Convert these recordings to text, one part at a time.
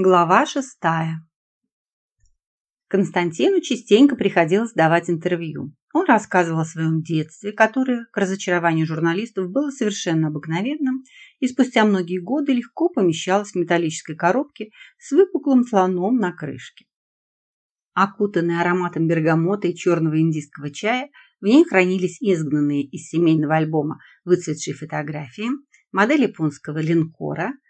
Глава шестая. Константину частенько приходилось давать интервью. Он рассказывал о своем детстве, которое, к разочарованию журналистов, было совершенно обыкновенным и спустя многие годы легко помещалось в металлической коробке с выпуклым слоном на крышке. Окутанные ароматом бергамота и черного индийского чая, в ней хранились изгнанные из семейного альбома выцветшие фотографии, модель японского линкора –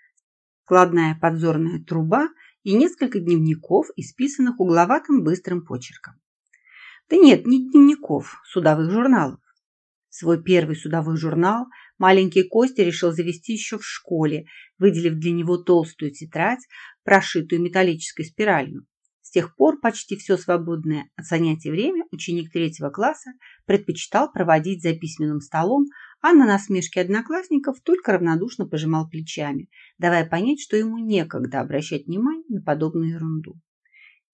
складная подзорная труба и несколько дневников, исписанных угловатым быстрым почерком. Да нет, не дневников, судовых журналов. Свой первый судовой журнал маленький Костя решил завести еще в школе, выделив для него толстую тетрадь, прошитую металлической спиралью. С тех пор почти все свободное от занятий время ученик третьего класса предпочитал проводить за письменным столом, а на насмешки одноклассников только равнодушно пожимал плечами, давая понять, что ему некогда обращать внимание на подобную ерунду.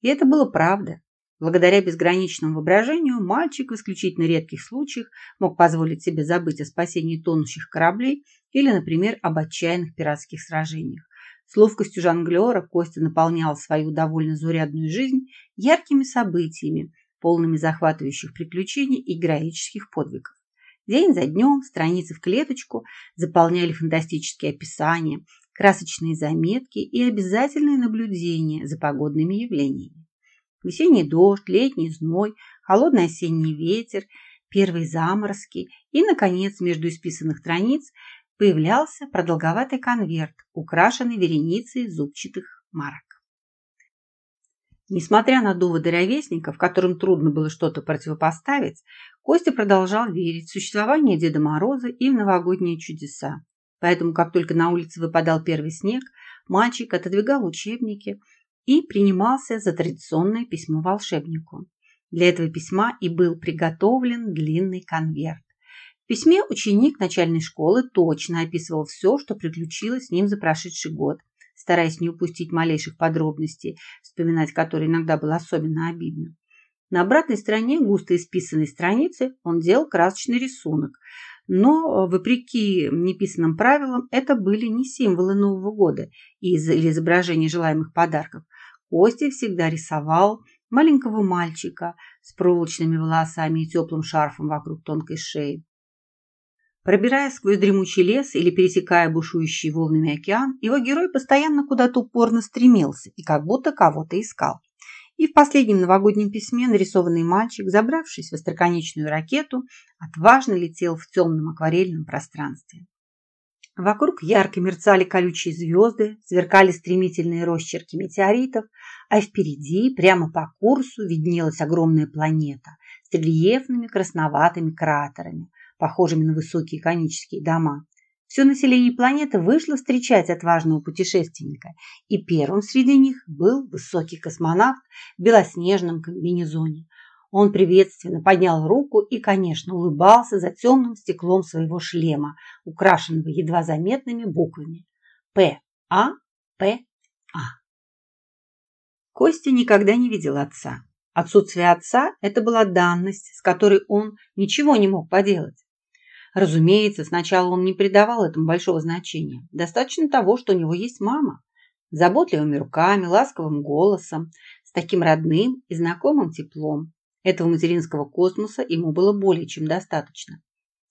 И это было правда. Благодаря безграничному воображению мальчик в исключительно редких случаях мог позволить себе забыть о спасении тонущих кораблей или, например, об отчаянных пиратских сражениях. С ловкостью жонглера Костя наполнял свою довольно заурядную жизнь яркими событиями, полными захватывающих приключений и героических подвигов. День за днем страницы в клеточку заполняли фантастические описания, красочные заметки и обязательные наблюдения за погодными явлениями. Весенний дождь, летний зной, холодный осенний ветер, первые заморозки и, наконец, между исписанных страниц появлялся продолговатый конверт, украшенный вереницей зубчатых марок. Несмотря на доводы ровесников, которым трудно было что-то противопоставить, Костя продолжал верить в существование Деда Мороза и в новогодние чудеса. Поэтому, как только на улице выпадал первый снег, мальчик отодвигал учебники и принимался за традиционное письмо волшебнику. Для этого письма и был приготовлен длинный конверт. В письме ученик начальной школы точно описывал все, что приключилось с ним за прошедший год, стараясь не упустить малейших подробностей, вспоминать которые иногда было особенно обидно. На обратной стороне густо исписанной страницы он делал красочный рисунок, но, вопреки неписанным правилам, это были не символы Нового года или изображения желаемых подарков. Костя всегда рисовал маленького мальчика с проволочными волосами и теплым шарфом вокруг тонкой шеи. Пробираясь сквозь дремучий лес или пересекая бушующий волнами океан, его герой постоянно куда-то упорно стремился и как будто кого-то искал. И в последнем новогоднем письме нарисованный мальчик, забравшись в остроконечную ракету, отважно летел в темном акварельном пространстве. Вокруг ярко мерцали колючие звезды, сверкали стремительные росчерки метеоритов, а впереди, прямо по курсу, виднелась огромная планета с рельефными красноватыми кратерами, похожими на высокие конические дома. Все население планеты вышло встречать отважного путешественника, и первым среди них был высокий космонавт в белоснежном комбинезоне. Он приветственно поднял руку и, конечно, улыбался за темным стеклом своего шлема, украшенного едва заметными буквами П А П А. Костя никогда не видел отца. Отсутствие отца – это была данность, с которой он ничего не мог поделать. Разумеется, сначала он не придавал этому большого значения. Достаточно того, что у него есть мама. Заботливыми руками, ласковым голосом, с таким родным и знакомым теплом. Этого материнского космоса ему было более чем достаточно.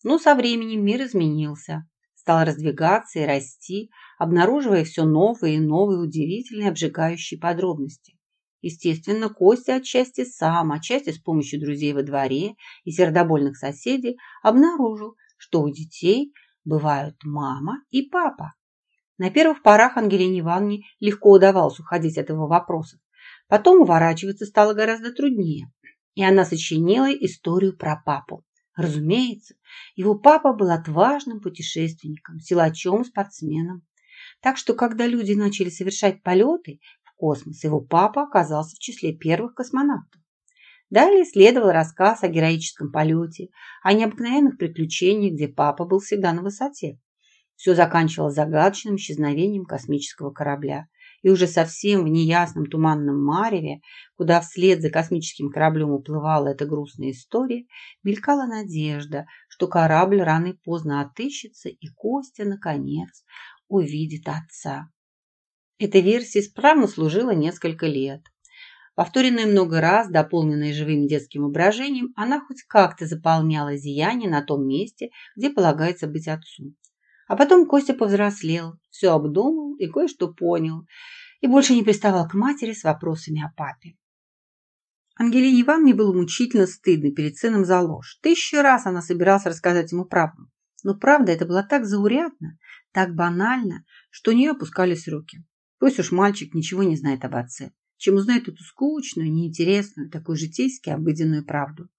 Но со временем мир изменился. Стал раздвигаться и расти, обнаруживая все новые и новые удивительные обжигающие подробности. Естественно, Костя отчасти сам, отчасти с помощью друзей во дворе и сердобольных соседей обнаружил, что у детей бывают мама и папа. На первых порах Ангелине Ивановне легко удавалось уходить от его вопросов. Потом уворачиваться стало гораздо труднее, и она сочинила историю про папу. Разумеется, его папа был отважным путешественником, силачом, спортсменом. Так что, когда люди начали совершать полеты в космос, его папа оказался в числе первых космонавтов. Далее следовал рассказ о героическом полете, о необыкновенных приключениях, где папа был всегда на высоте. Все заканчивалось загадочным исчезновением космического корабля. И уже совсем в неясном туманном мареве, куда вслед за космическим кораблем уплывала эта грустная история, мелькала надежда, что корабль рано и поздно отыщется, и Костя, наконец, увидит отца. Эта версия исправно служила несколько лет. Повторенная много раз, дополненная живым детским воображением, она хоть как-то заполняла зияние на том месте, где полагается быть отцу. А потом Костя повзрослел, все обдумал и кое-что понял, и больше не приставал к матери с вопросами о папе. Ангелине Ивановне было мучительно стыдно перед сыном за ложь. Тысячу раз она собиралась рассказать ему правду. Но правда это была так заурядна, так банально, что у нее опускались руки. Пусть уж мальчик ничего не знает об отце чем узнает эту скучную, неинтересную, такую житейски обыденную правду.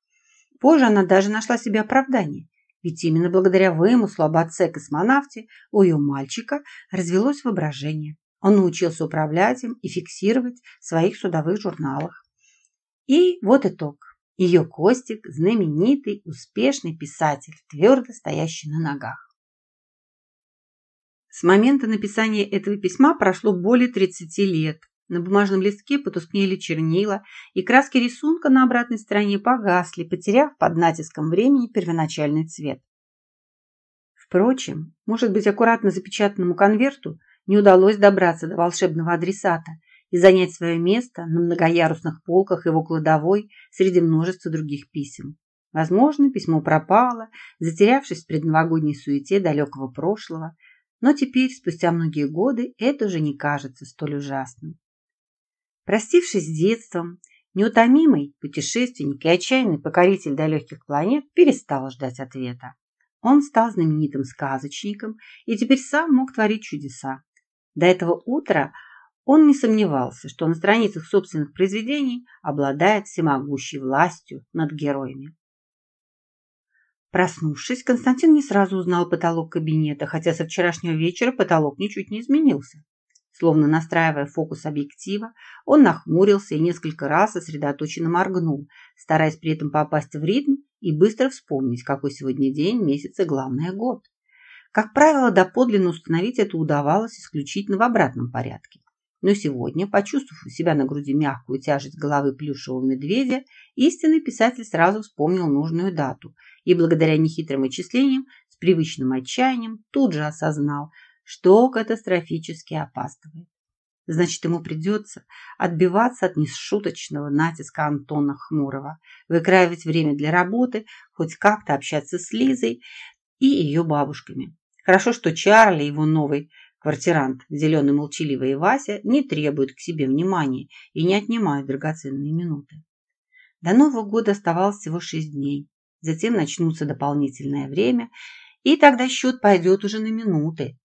Позже она даже нашла себе оправдание, ведь именно благодаря вымыслу об отце-космонавте у ее мальчика развелось воображение. Он научился управлять им и фиксировать в своих судовых журналах. И вот итог. Ее Костик – знаменитый, успешный писатель, твердо стоящий на ногах. С момента написания этого письма прошло более 30 лет, на бумажном листке потускнели чернила, и краски рисунка на обратной стороне погасли, потеряв под натиском времени первоначальный цвет. Впрочем, может быть, аккуратно запечатанному конверту не удалось добраться до волшебного адресата и занять свое место на многоярусных полках его кладовой среди множества других писем. Возможно, письмо пропало, затерявшись в предновогодней суете далекого прошлого, но теперь, спустя многие годы, это уже не кажется столь ужасным. Простившись с детством, неутомимый путешественник и отчаянный покоритель далеких планет перестал ждать ответа. Он стал знаменитым сказочником и теперь сам мог творить чудеса. До этого утра он не сомневался, что на страницах собственных произведений обладает всемогущей властью над героями. Проснувшись, Константин не сразу узнал потолок кабинета, хотя со вчерашнего вечера потолок ничуть не изменился. Словно настраивая фокус объектива, он нахмурился и несколько раз сосредоточенно моргнул, стараясь при этом попасть в ритм и быстро вспомнить, какой сегодня день, месяц и, главное, год. Как правило, доподлинно установить это удавалось исключительно в обратном порядке. Но сегодня, почувствовав у себя на груди мягкую тяжесть головы плюшевого медведя, истинный писатель сразу вспомнил нужную дату и, благодаря нехитрым вычислениям, с привычным отчаянием тут же осознал, что катастрофически опаздывает. Значит, ему придется отбиваться от несшуточного натиска Антона Хмурого, выкраивать время для работы, хоть как-то общаться с Лизой и ее бабушками. Хорошо, что Чарли, его новый квартирант, зеленый молчаливый Вася, не требуют к себе внимания и не отнимают драгоценные минуты. До Нового года оставалось всего шесть дней. Затем начнутся дополнительное время, и тогда счет пойдет уже на минуты,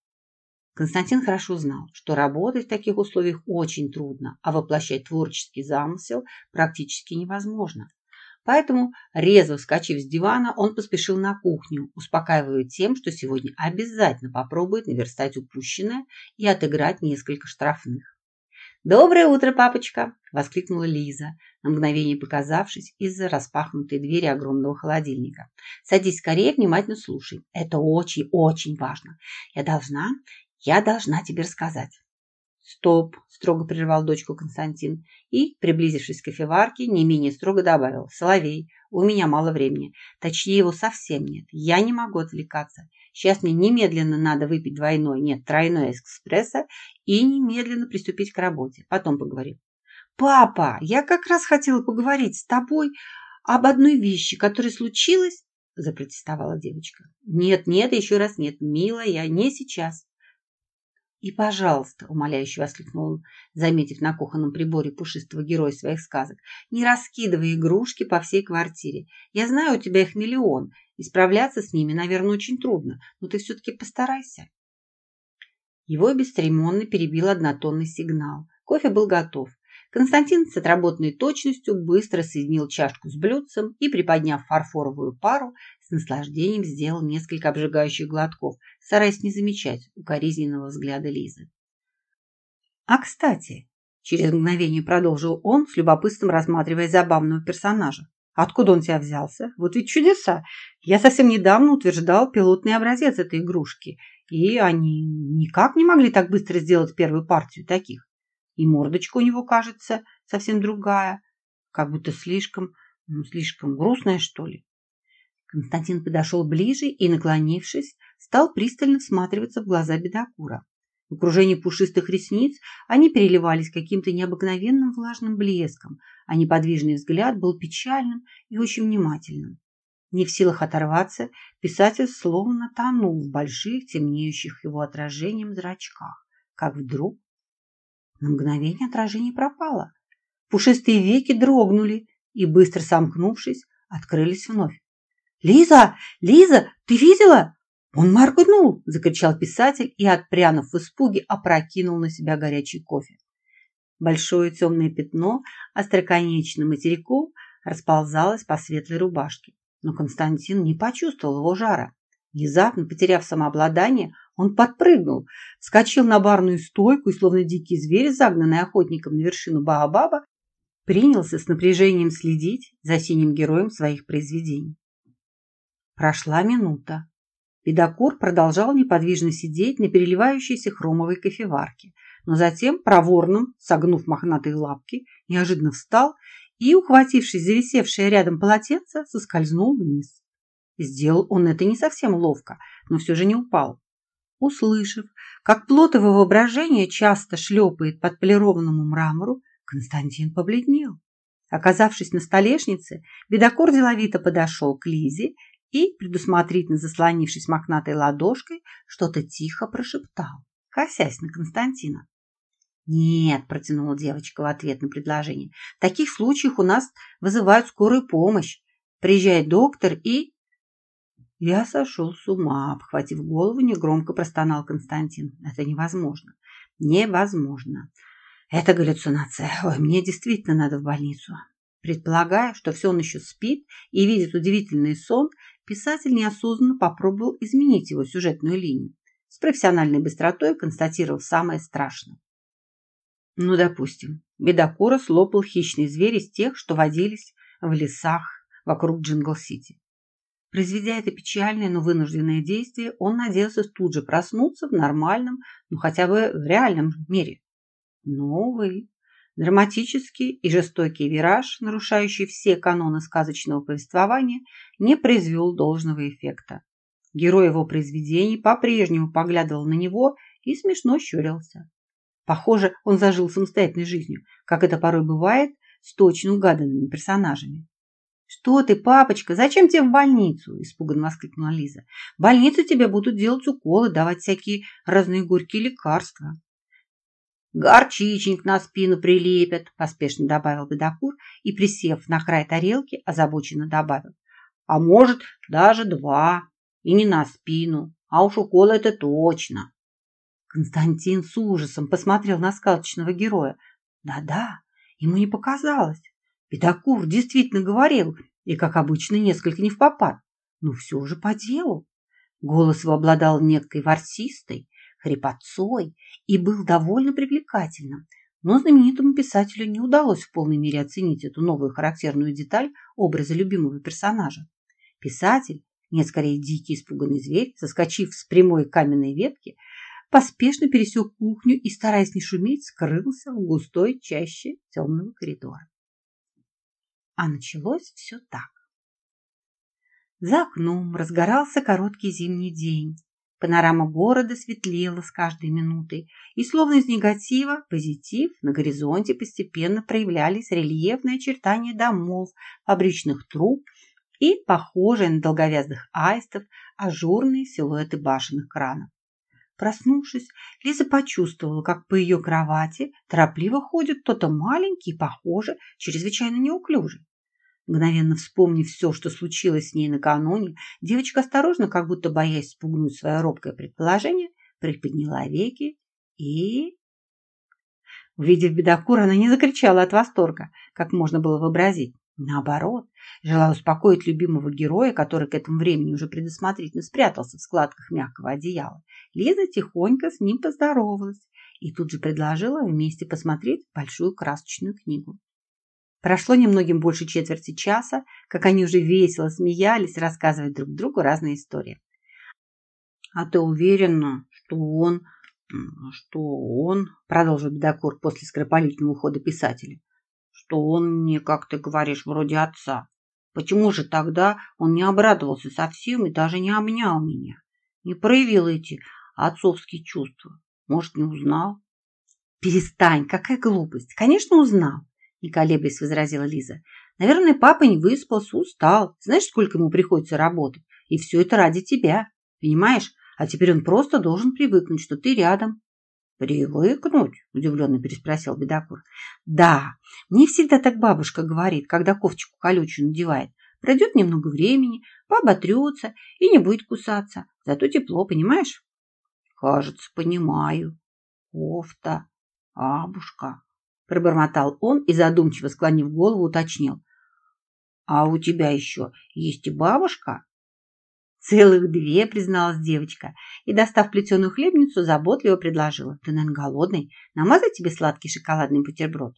Константин хорошо знал, что работать в таких условиях очень трудно, а воплощать творческий замысел практически невозможно. Поэтому, резво вскочив с дивана, он поспешил на кухню, успокаивая тем, что сегодня обязательно попробует наверстать упущенное и отыграть несколько штрафных. «Доброе утро, папочка!» – воскликнула Лиза, на мгновение показавшись из-за распахнутой двери огромного холодильника. «Садись скорее, внимательно слушай. Это очень-очень важно. Я должна, я должна тебе рассказать. Стоп, строго прервал дочку Константин и, приблизившись к кофеварке, не менее строго добавил. Соловей, у меня мало времени. Точнее, его совсем нет. Я не могу отвлекаться. Сейчас мне немедленно надо выпить двойной, нет, тройной эспрессо и немедленно приступить к работе. Потом поговорим. Папа, я как раз хотела поговорить с тобой об одной вещи, которая случилась, запротестовала девочка. Нет, нет, еще раз нет, милая, не сейчас. «И, пожалуйста», — умоляюще воскликнул он, заметив на кухонном приборе пушистого героя своих сказок, «не раскидывай игрушки по всей квартире. Я знаю, у тебя их миллион, и справляться с ними, наверное, очень трудно, но ты все-таки постарайся». Его бесцеремонно перебил однотонный сигнал. Кофе был готов. Константин с отработанной точностью быстро соединил чашку с блюдцем и, приподняв фарфоровую пару, с наслаждением сделал несколько обжигающих глотков, стараясь не замечать укоризненного взгляда Лизы. «А, кстати», – через мгновение продолжил он, с любопытством рассматривая забавного персонажа, «откуда он тебя взялся? Вот ведь чудеса! Я совсем недавно утверждал пилотный образец этой игрушки, и они никак не могли так быстро сделать первую партию таких. И мордочка у него, кажется, совсем другая, как будто слишком, ну, слишком грустная, что ли. Константин подошел ближе и, наклонившись, стал пристально всматриваться в глаза бедокура. В окружении пушистых ресниц они переливались каким-то необыкновенным влажным блеском, а неподвижный взгляд был печальным и очень внимательным. Не в силах оторваться, писатель словно тонул в больших, темнеющих его отражением зрачках, как вдруг на мгновение отражение пропало. Пушистые веки дрогнули и, быстро сомкнувшись, открылись вновь. «Лиза! Лиза! Ты видела?» «Он моргнул!» – закричал писатель и, отпрянув в испуге, опрокинул на себя горячий кофе. Большое темное пятно остроконечным материком расползалось по светлой рубашке, но Константин не почувствовал его жара. Внезапно, потеряв самообладание, он подпрыгнул, вскочил на барную стойку и, словно дикий зверь, загнанный охотником на вершину Баобаба, принялся с напряжением следить за синим героем своих произведений. Прошла минута. Педокур продолжал неподвижно сидеть на переливающейся хромовой кофеварке, но затем, проворным, согнув мохнатые лапки, неожиданно встал и, ухватившись за висевшее рядом полотенце, соскользнул вниз. Сделал он это не совсем ловко, но все же не упал. Услышав, как плотовое воображение часто шлепает под полированному мрамору, Константин побледнел. Оказавшись на столешнице, бедокур деловито подошел к Лизе и, предусмотрительно заслонившись мохнатой ладошкой, что-то тихо прошептал, косясь на Константина. «Нет», – протянула девочка в ответ на предложение, – «в таких случаях у нас вызывают скорую помощь. Приезжает доктор и...» «Я сошел с ума», – обхватив голову, негромко простонал Константин. «Это невозможно. Невозможно. Это галлюцинация. Ой, мне действительно надо в больницу». Предполагая, что все он еще спит и видит удивительный сон, писатель неосознанно попробовал изменить его сюжетную линию. С профессиональной быстротой констатировал самое страшное. Ну, допустим, бедокура слопал хищный зверь из тех, что водились в лесах вокруг Джингл-Сити. Произведя это печальное, но вынужденное действие, он надеялся тут же проснуться в нормальном, ну хотя бы в реальном мире. Но, увы, Драматический и жестокий вираж, нарушающий все каноны сказочного повествования, не произвел должного эффекта. Герой его произведений по-прежнему поглядывал на него и смешно щурился. Похоже, он зажил самостоятельной жизнью, как это порой бывает с точно угаданными персонажами. «Что ты, папочка, зачем тебе в больницу?» – испуганно воскликнула Лиза. «В больнице тебе будут делать уколы, давать всякие разные горькие лекарства». «Горчичник на спину прилепят», – поспешно добавил Бедокур и, присев на край тарелки, озабоченно добавил. «А может, даже два. И не на спину. А уж укол это точно». Константин с ужасом посмотрел на сказочного героя. Да-да, ему не показалось. Бедокур действительно говорил, и, как обычно, несколько не в попад, но все же по делу. Голос его обладал некой ворсистой, хрипотцой и был довольно привлекательным, но знаменитому писателю не удалось в полной мере оценить эту новую характерную деталь образа любимого персонажа. Писатель, нет, скорее дикий испуганный зверь, соскочив с прямой каменной ветки, поспешно пересек кухню и, стараясь не шуметь, скрылся в густой чаще темного коридора. А началось все так. За окном разгорался короткий зимний день. Панорама города светлела с каждой минутой, и словно из негатива позитив на горизонте постепенно проявлялись рельефные очертания домов, фабричных труб и, похожие на долговязых аистов, ажурные силуэты башенных кранов. Проснувшись, Лиза почувствовала, как по ее кровати торопливо ходит кто-то маленький и, похоже, чрезвычайно неуклюжий. Мгновенно вспомнив все, что случилось с ней накануне, девочка осторожно, как будто боясь спугнуть свое робкое предположение, приподняла веки и... Увидев бедокура, она не закричала от восторга, как можно было вообразить. Наоборот, желая успокоить любимого героя, который к этому времени уже предусмотрительно спрятался в складках мягкого одеяла, Лиза тихонько с ним поздоровалась и тут же предложила вместе посмотреть большую красочную книгу. Прошло немногим больше четверти часа, как они уже весело смеялись, рассказывая друг другу разные истории. «А ты уверена, что он... что он...» продолжил Бедокур после скоропалительного ухода писателя. «Что он не, как ты говоришь, вроде отца. Почему же тогда он не обрадовался совсем и даже не обнял меня? Не проявил эти отцовские чувства? Может, не узнал? Перестань, какая глупость. Конечно, узнал, не колеблясь возразила Лиза. Наверное, папа не выспался, устал. Знаешь, сколько ему приходится работать? И все это ради тебя. Понимаешь? А теперь он просто должен привыкнуть, что ты рядом. «Привыкнуть?» – удивленно переспросил Бедокур. «Да, мне всегда так бабушка говорит, когда ковчику колючую надевает. Пройдет немного времени, поботрется и не будет кусаться. Зато тепло, понимаешь?» «Кажется, понимаю. Кофта, бабушка», – пробормотал он и, задумчиво склонив голову, уточнил. «А у тебя еще есть и бабушка?» «Целых две», — призналась девочка, и, достав плетеную хлебницу, заботливо предложила. «Ты, наверное, голодный? Намазать тебе сладкий шоколадный бутерброд?»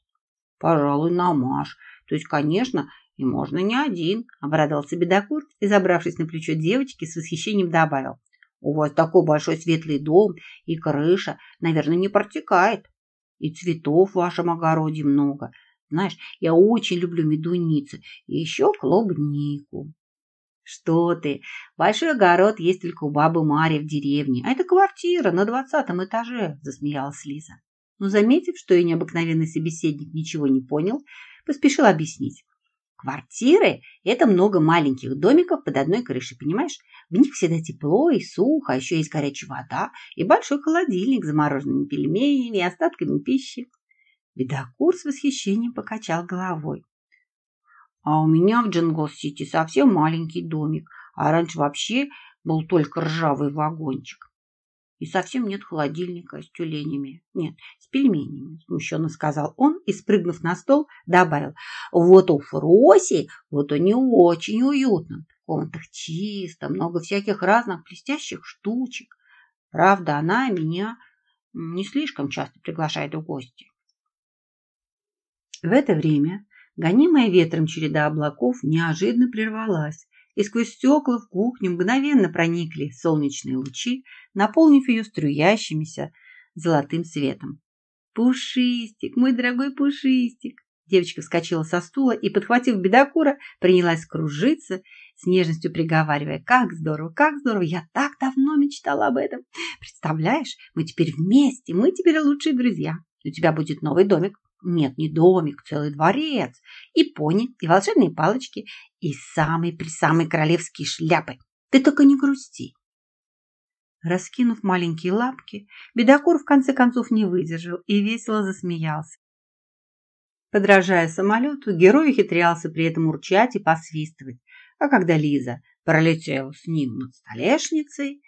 «Пожалуй, намажь. То есть, конечно, и можно не один», — обрадовался бедокур и, забравшись на плечо девочки, с восхищением добавил. «У вас такой большой светлый дом, и крыша, наверное, не протекает. И цветов в вашем огороде много. Знаешь, я очень люблю медуницы и еще клубнику». «Что ты? Большой огород есть только у бабы Мари в деревне, а это квартира на двадцатом этаже», – засмеялась Лиза. Но, заметив, что ее необыкновенный собеседник ничего не понял, поспешил объяснить. Квартиры – это много маленьких домиков под одной крышей, понимаешь? В них всегда тепло и сухо, а еще есть горячая вода и большой холодильник с замороженными пельменями и остатками пищи. Бедокур с восхищением покачал головой. А у меня в Джингл-Сити совсем маленький домик, а раньше вообще был только ржавый вагончик. И совсем нет холодильника с тюленями. Нет, с пельменями, смущенно сказал он и, спрыгнув на стол, добавил. Вот у Фроси, вот у нее очень уютно. В комнатах чисто, много всяких разных блестящих штучек. Правда, она меня не слишком часто приглашает в гости. В это время Гонимая ветром череда облаков неожиданно прервалась, и сквозь стекла в кухню мгновенно проникли солнечные лучи, наполнив ее струящимися золотым светом. «Пушистик, мой дорогой Пушистик!» Девочка вскочила со стула и, подхватив бедокура, принялась кружиться, с нежностью приговаривая, «Как здорово, как здорово! Я так давно мечтала об этом! Представляешь, мы теперь вместе, мы теперь лучшие друзья! У тебя будет новый домик, нет, не домик, целый дворец. И пони, и волшебные палочки, и самые-присамые королевские шляпы. Ты только не грусти. Раскинув маленькие лапки, бедокур в конце концов не выдержал и весело засмеялся. Подражая самолету, герой ухитрялся при этом урчать и посвистывать, а когда Лиза пролетела с ним над столешницей,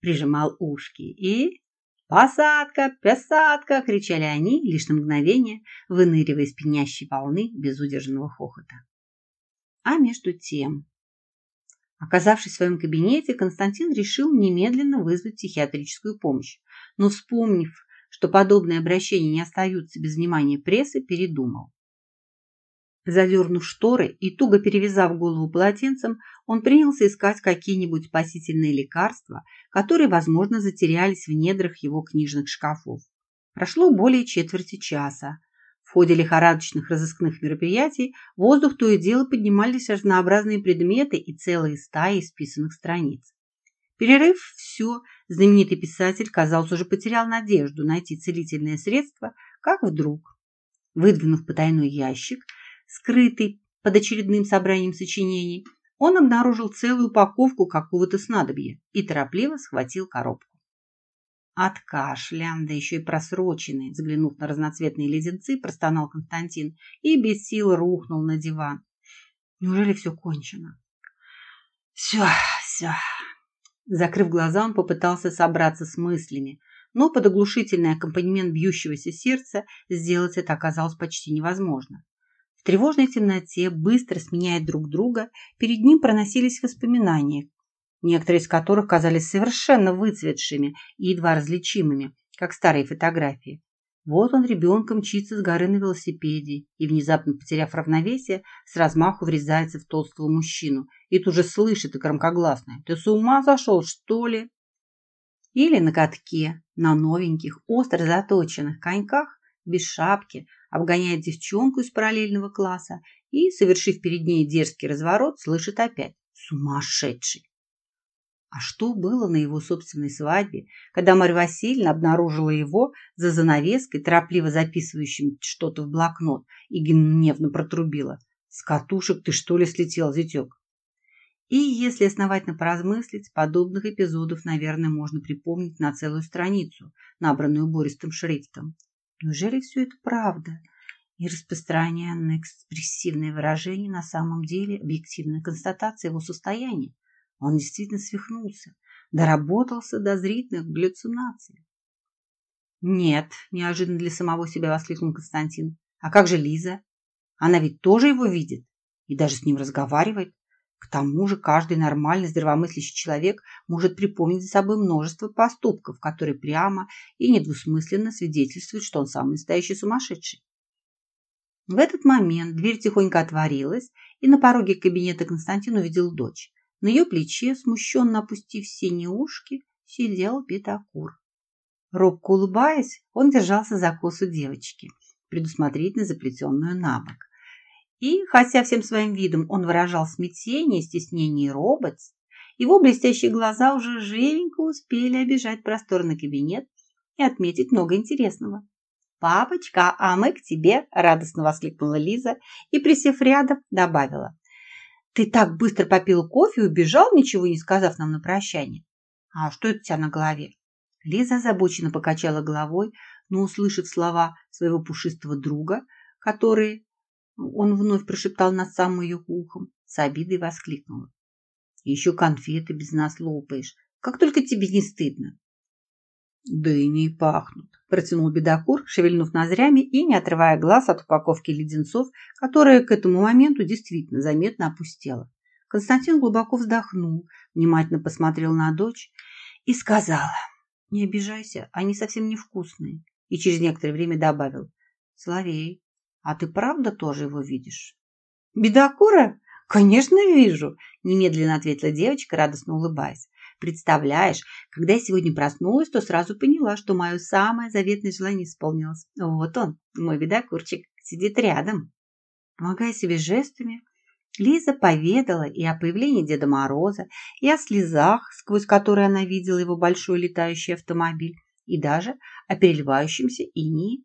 прижимал ушки и «Посадка! Посадка!» – кричали они, лишь на мгновение, выныривая из пенящей волны безудержного хохота. А между тем... Оказавшись в своем кабинете, Константин решил немедленно вызвать психиатрическую помощь, но, вспомнив, что подобные обращения не остаются без внимания прессы, передумал. Задернув шторы и туго перевязав голову полотенцем, он принялся искать какие-нибудь спасительные лекарства, которые, возможно, затерялись в недрах его книжных шкафов. Прошло более четверти часа. В ходе лихорадочных разыскных мероприятий в воздух то и дело поднимались разнообразные предметы и целые стаи исписанных страниц. Перерыв все, знаменитый писатель, казалось, уже потерял надежду найти целительное средство, как вдруг, выдвинув потайной ящик, скрытый под очередным собранием сочинений, он обнаружил целую упаковку какого-то снадобья и торопливо схватил коробку. От кашля, да еще и просроченный, взглянув на разноцветные леденцы, простонал Константин и без сил рухнул на диван. Неужели все кончено? Все, все. Закрыв глаза, он попытался собраться с мыслями, но под оглушительный аккомпанемент бьющегося сердца сделать это оказалось почти невозможно. В тревожной темноте, быстро сменяя друг друга, перед ним проносились воспоминания, некоторые из которых казались совершенно выцветшими и едва различимыми, как старые фотографии. Вот он ребенком мчится с горы на велосипеде и, внезапно потеряв равновесие, с размаху врезается в толстого мужчину и тут же слышит и громкогласное «Ты с ума сошел, что ли?» Или на катке, на новеньких, остро заточенных коньках, без шапки, обгоняет девчонку из параллельного класса и, совершив перед ней дерзкий разворот, слышит опять «Сумасшедший!». А что было на его собственной свадьбе, когда Марья Васильевна обнаружила его за занавеской, торопливо записывающим что-то в блокнот, и гневно протрубила. «С катушек ты что ли слетел, зятек?» И если основательно поразмыслить, подобных эпизодов, наверное, можно припомнить на целую страницу, набранную бористым шрифтом. Неужели все это правда? И распространенное экспрессивное выражение на самом деле объективная констатация его состояния. Он действительно свихнулся, доработался до зрительных галлюцинаций. «Нет», – неожиданно для самого себя воскликнул Константин. «А как же Лиза? Она ведь тоже его видит и даже с ним разговаривает. К тому же каждый нормальный здравомыслящий человек может припомнить за собой множество поступков, которые прямо и недвусмысленно свидетельствуют, что он самый настоящий сумасшедший. В этот момент дверь тихонько отворилась, и на пороге кабинета Константин увидел дочь. На ее плече, смущенно опустив синие ушки, сидел Петакур. Робко улыбаясь, он держался за косу девочки, предусмотрительно заплетенную на бок. И, хотя всем своим видом он выражал смятение, стеснение и робот, его блестящие глаза уже живенько успели обижать просторный кабинет и отметить много интересного. «Папочка, а мы к тебе!» – радостно воскликнула Лиза и, присев рядом, добавила. «Ты так быстро попил кофе и убежал, ничего не сказав нам на прощание. А что это у тебя на голове?» Лиза озабоченно покачала головой, но, услышав слова своего пушистого друга, которые он вновь прошептал над самым ее ухом, с обидой воскликнула. Еще конфеты без нас лопаешь. Как только тебе не стыдно. Да и не пахнут, протянул бедокур, шевельнув ноздрями и не отрывая глаз от упаковки леденцов, которая к этому моменту действительно заметно опустела. Константин глубоко вздохнул, внимательно посмотрел на дочь и сказала, не обижайся, они совсем невкусные. И через некоторое время добавил, Соловей, а ты правда тоже его видишь? Бедокура? Конечно, вижу, немедленно ответила девочка, радостно улыбаясь. Представляешь, когда я сегодня проснулась, то сразу поняла, что мое самое заветное желание исполнилось. Вот он, мой бедокурчик, сидит рядом. Помогая себе жестами, Лиза поведала и о появлении Деда Мороза, и о слезах, сквозь которые она видела его большой летающий автомобиль, и даже о переливающемся инии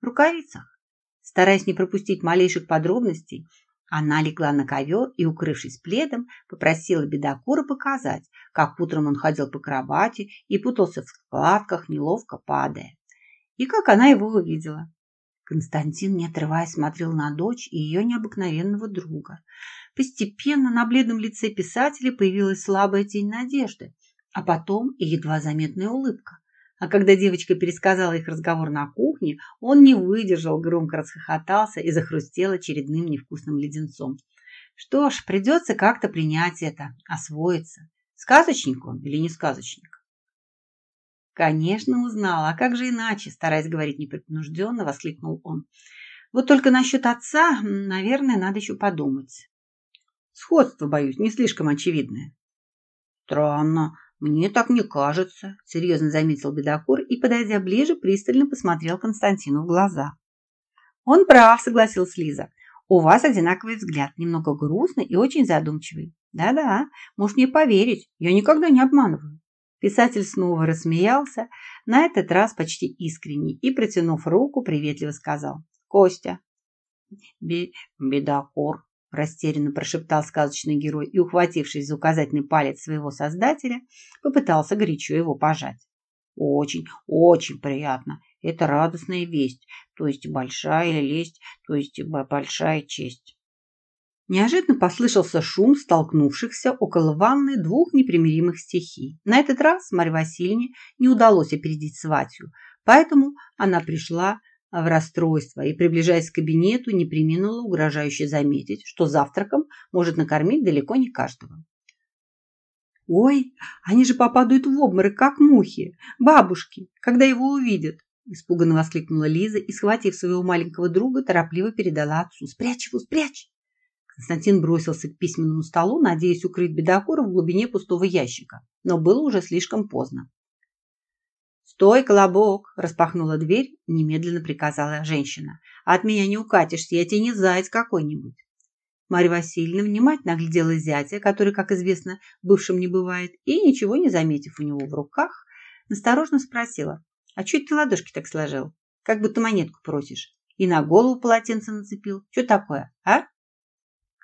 рукавицах. Стараясь не пропустить малейших подробностей, она легла на ковер и, укрывшись пледом, попросила бедокура показать, как утром он ходил по кровати и путался в складках, неловко падая. И как она его увидела. Константин, не отрываясь, смотрел на дочь и ее необыкновенного друга. Постепенно на бледном лице писателя появилась слабая тень надежды, а потом и едва заметная улыбка. А когда девочка пересказала их разговор на кухне, он не выдержал, громко расхохотался и захрустел очередным невкусным леденцом. Что ж, придется как-то принять это, освоиться. Сказочник он или не сказочник? Конечно, узнал. А как же иначе? Стараясь говорить непринужденно, воскликнул он. Вот только насчет отца, наверное, надо еще подумать. Сходство, боюсь, не слишком очевидное. Странно. «Мне так не кажется», – серьезно заметил бедокур и, подойдя ближе, пристально посмотрел Константину в глаза. «Он прав», – согласилась Лиза. «У вас одинаковый взгляд, немного грустный и очень задумчивый. Да-да, можешь мне поверить, я никогда не обманываю». Писатель снова рассмеялся, на этот раз почти искренне, и, протянув руку, приветливо сказал. «Костя». «Бедокур», растерянно прошептал сказочный герой и, ухватившись за указательный палец своего создателя, попытался горячо его пожать. Очень, очень приятно. Это радостная весть, то есть большая лесть, то есть большая честь. Неожиданно послышался шум столкнувшихся около ванны двух непримиримых стихий. На этот раз Марье Васильевне не удалось опередить сватью, поэтому она пришла в расстройство и, приближаясь к кабинету, не приминула угрожающе заметить, что завтраком может накормить далеко не каждого. «Ой, они же попадают в обморок, как мухи, бабушки, когда его увидят!» Испуганно воскликнула Лиза и, схватив своего маленького друга, торопливо передала отцу. «Спрячь его, спрячь!» Константин бросился к письменному столу, надеясь укрыть бедокура в глубине пустого ящика, но было уже слишком поздно. «Стой, колобок!» – распахнула дверь, немедленно приказала женщина. «От меня не укатишься, я тебе не заяц какой-нибудь». Марья Васильевна внимательно оглядела зятя, который, как известно, бывшим не бывает, и, ничего не заметив у него в руках, насторожно спросила, «А чё ты ладошки так сложил? Как будто монетку просишь. И на голову полотенце нацепил. Что такое, а?»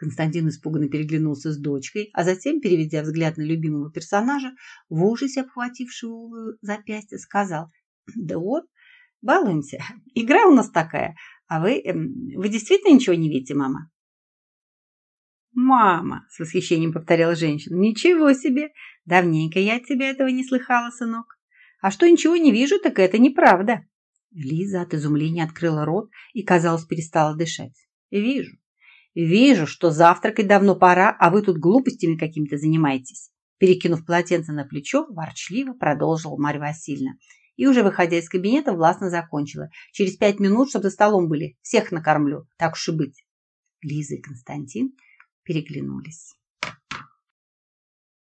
Константин испуганно переглянулся с дочкой, а затем, переведя взгляд на любимого персонажа, в ужасе обхватившего запястье, сказал, «Да вот, балуемся. Игра у нас такая. А вы, эм, вы действительно ничего не видите, мама?» «Мама!» – с восхищением повторяла женщина. «Ничего себе! Давненько я от тебя этого не слыхала, сынок. А что ничего не вижу, так это неправда». Лиза от изумления открыла рот и, казалось, перестала дышать. «Вижу. Вижу, что завтракать давно пора, а вы тут глупостями какими-то занимаетесь». Перекинув полотенце на плечо, ворчливо продолжила Марья Васильевна. И уже выходя из кабинета, властно закончила. «Через пять минут, чтобы за столом были. Всех накормлю. Так уж и быть». Лиза и Константин переглянулись.